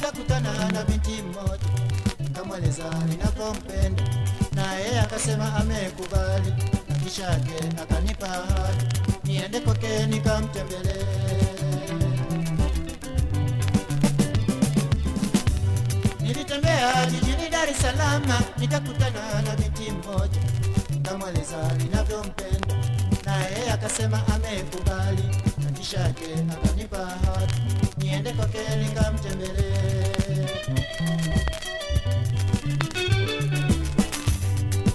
nikakutana na binti mmoja, nikamweleza ninavyompenda, na yeye akasema amekubali, kisha yake akanipa ahadi. Niende kwake nikamtembelee. Nilitembea jijini Dar es Salaam nikakutana na binti mmoja, nikamweleza ninavyompenda, na yeye akasema amekubali, kisha yake akanipa ahadi niende kwake nikamtembelee.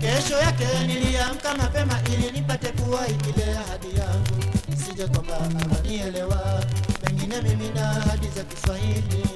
Kesho yake niliamka mapema ili nipate kuwahi ahadi yangu, sije kwamba akanielewa, pengine mimi na ahadi za Kiswahili.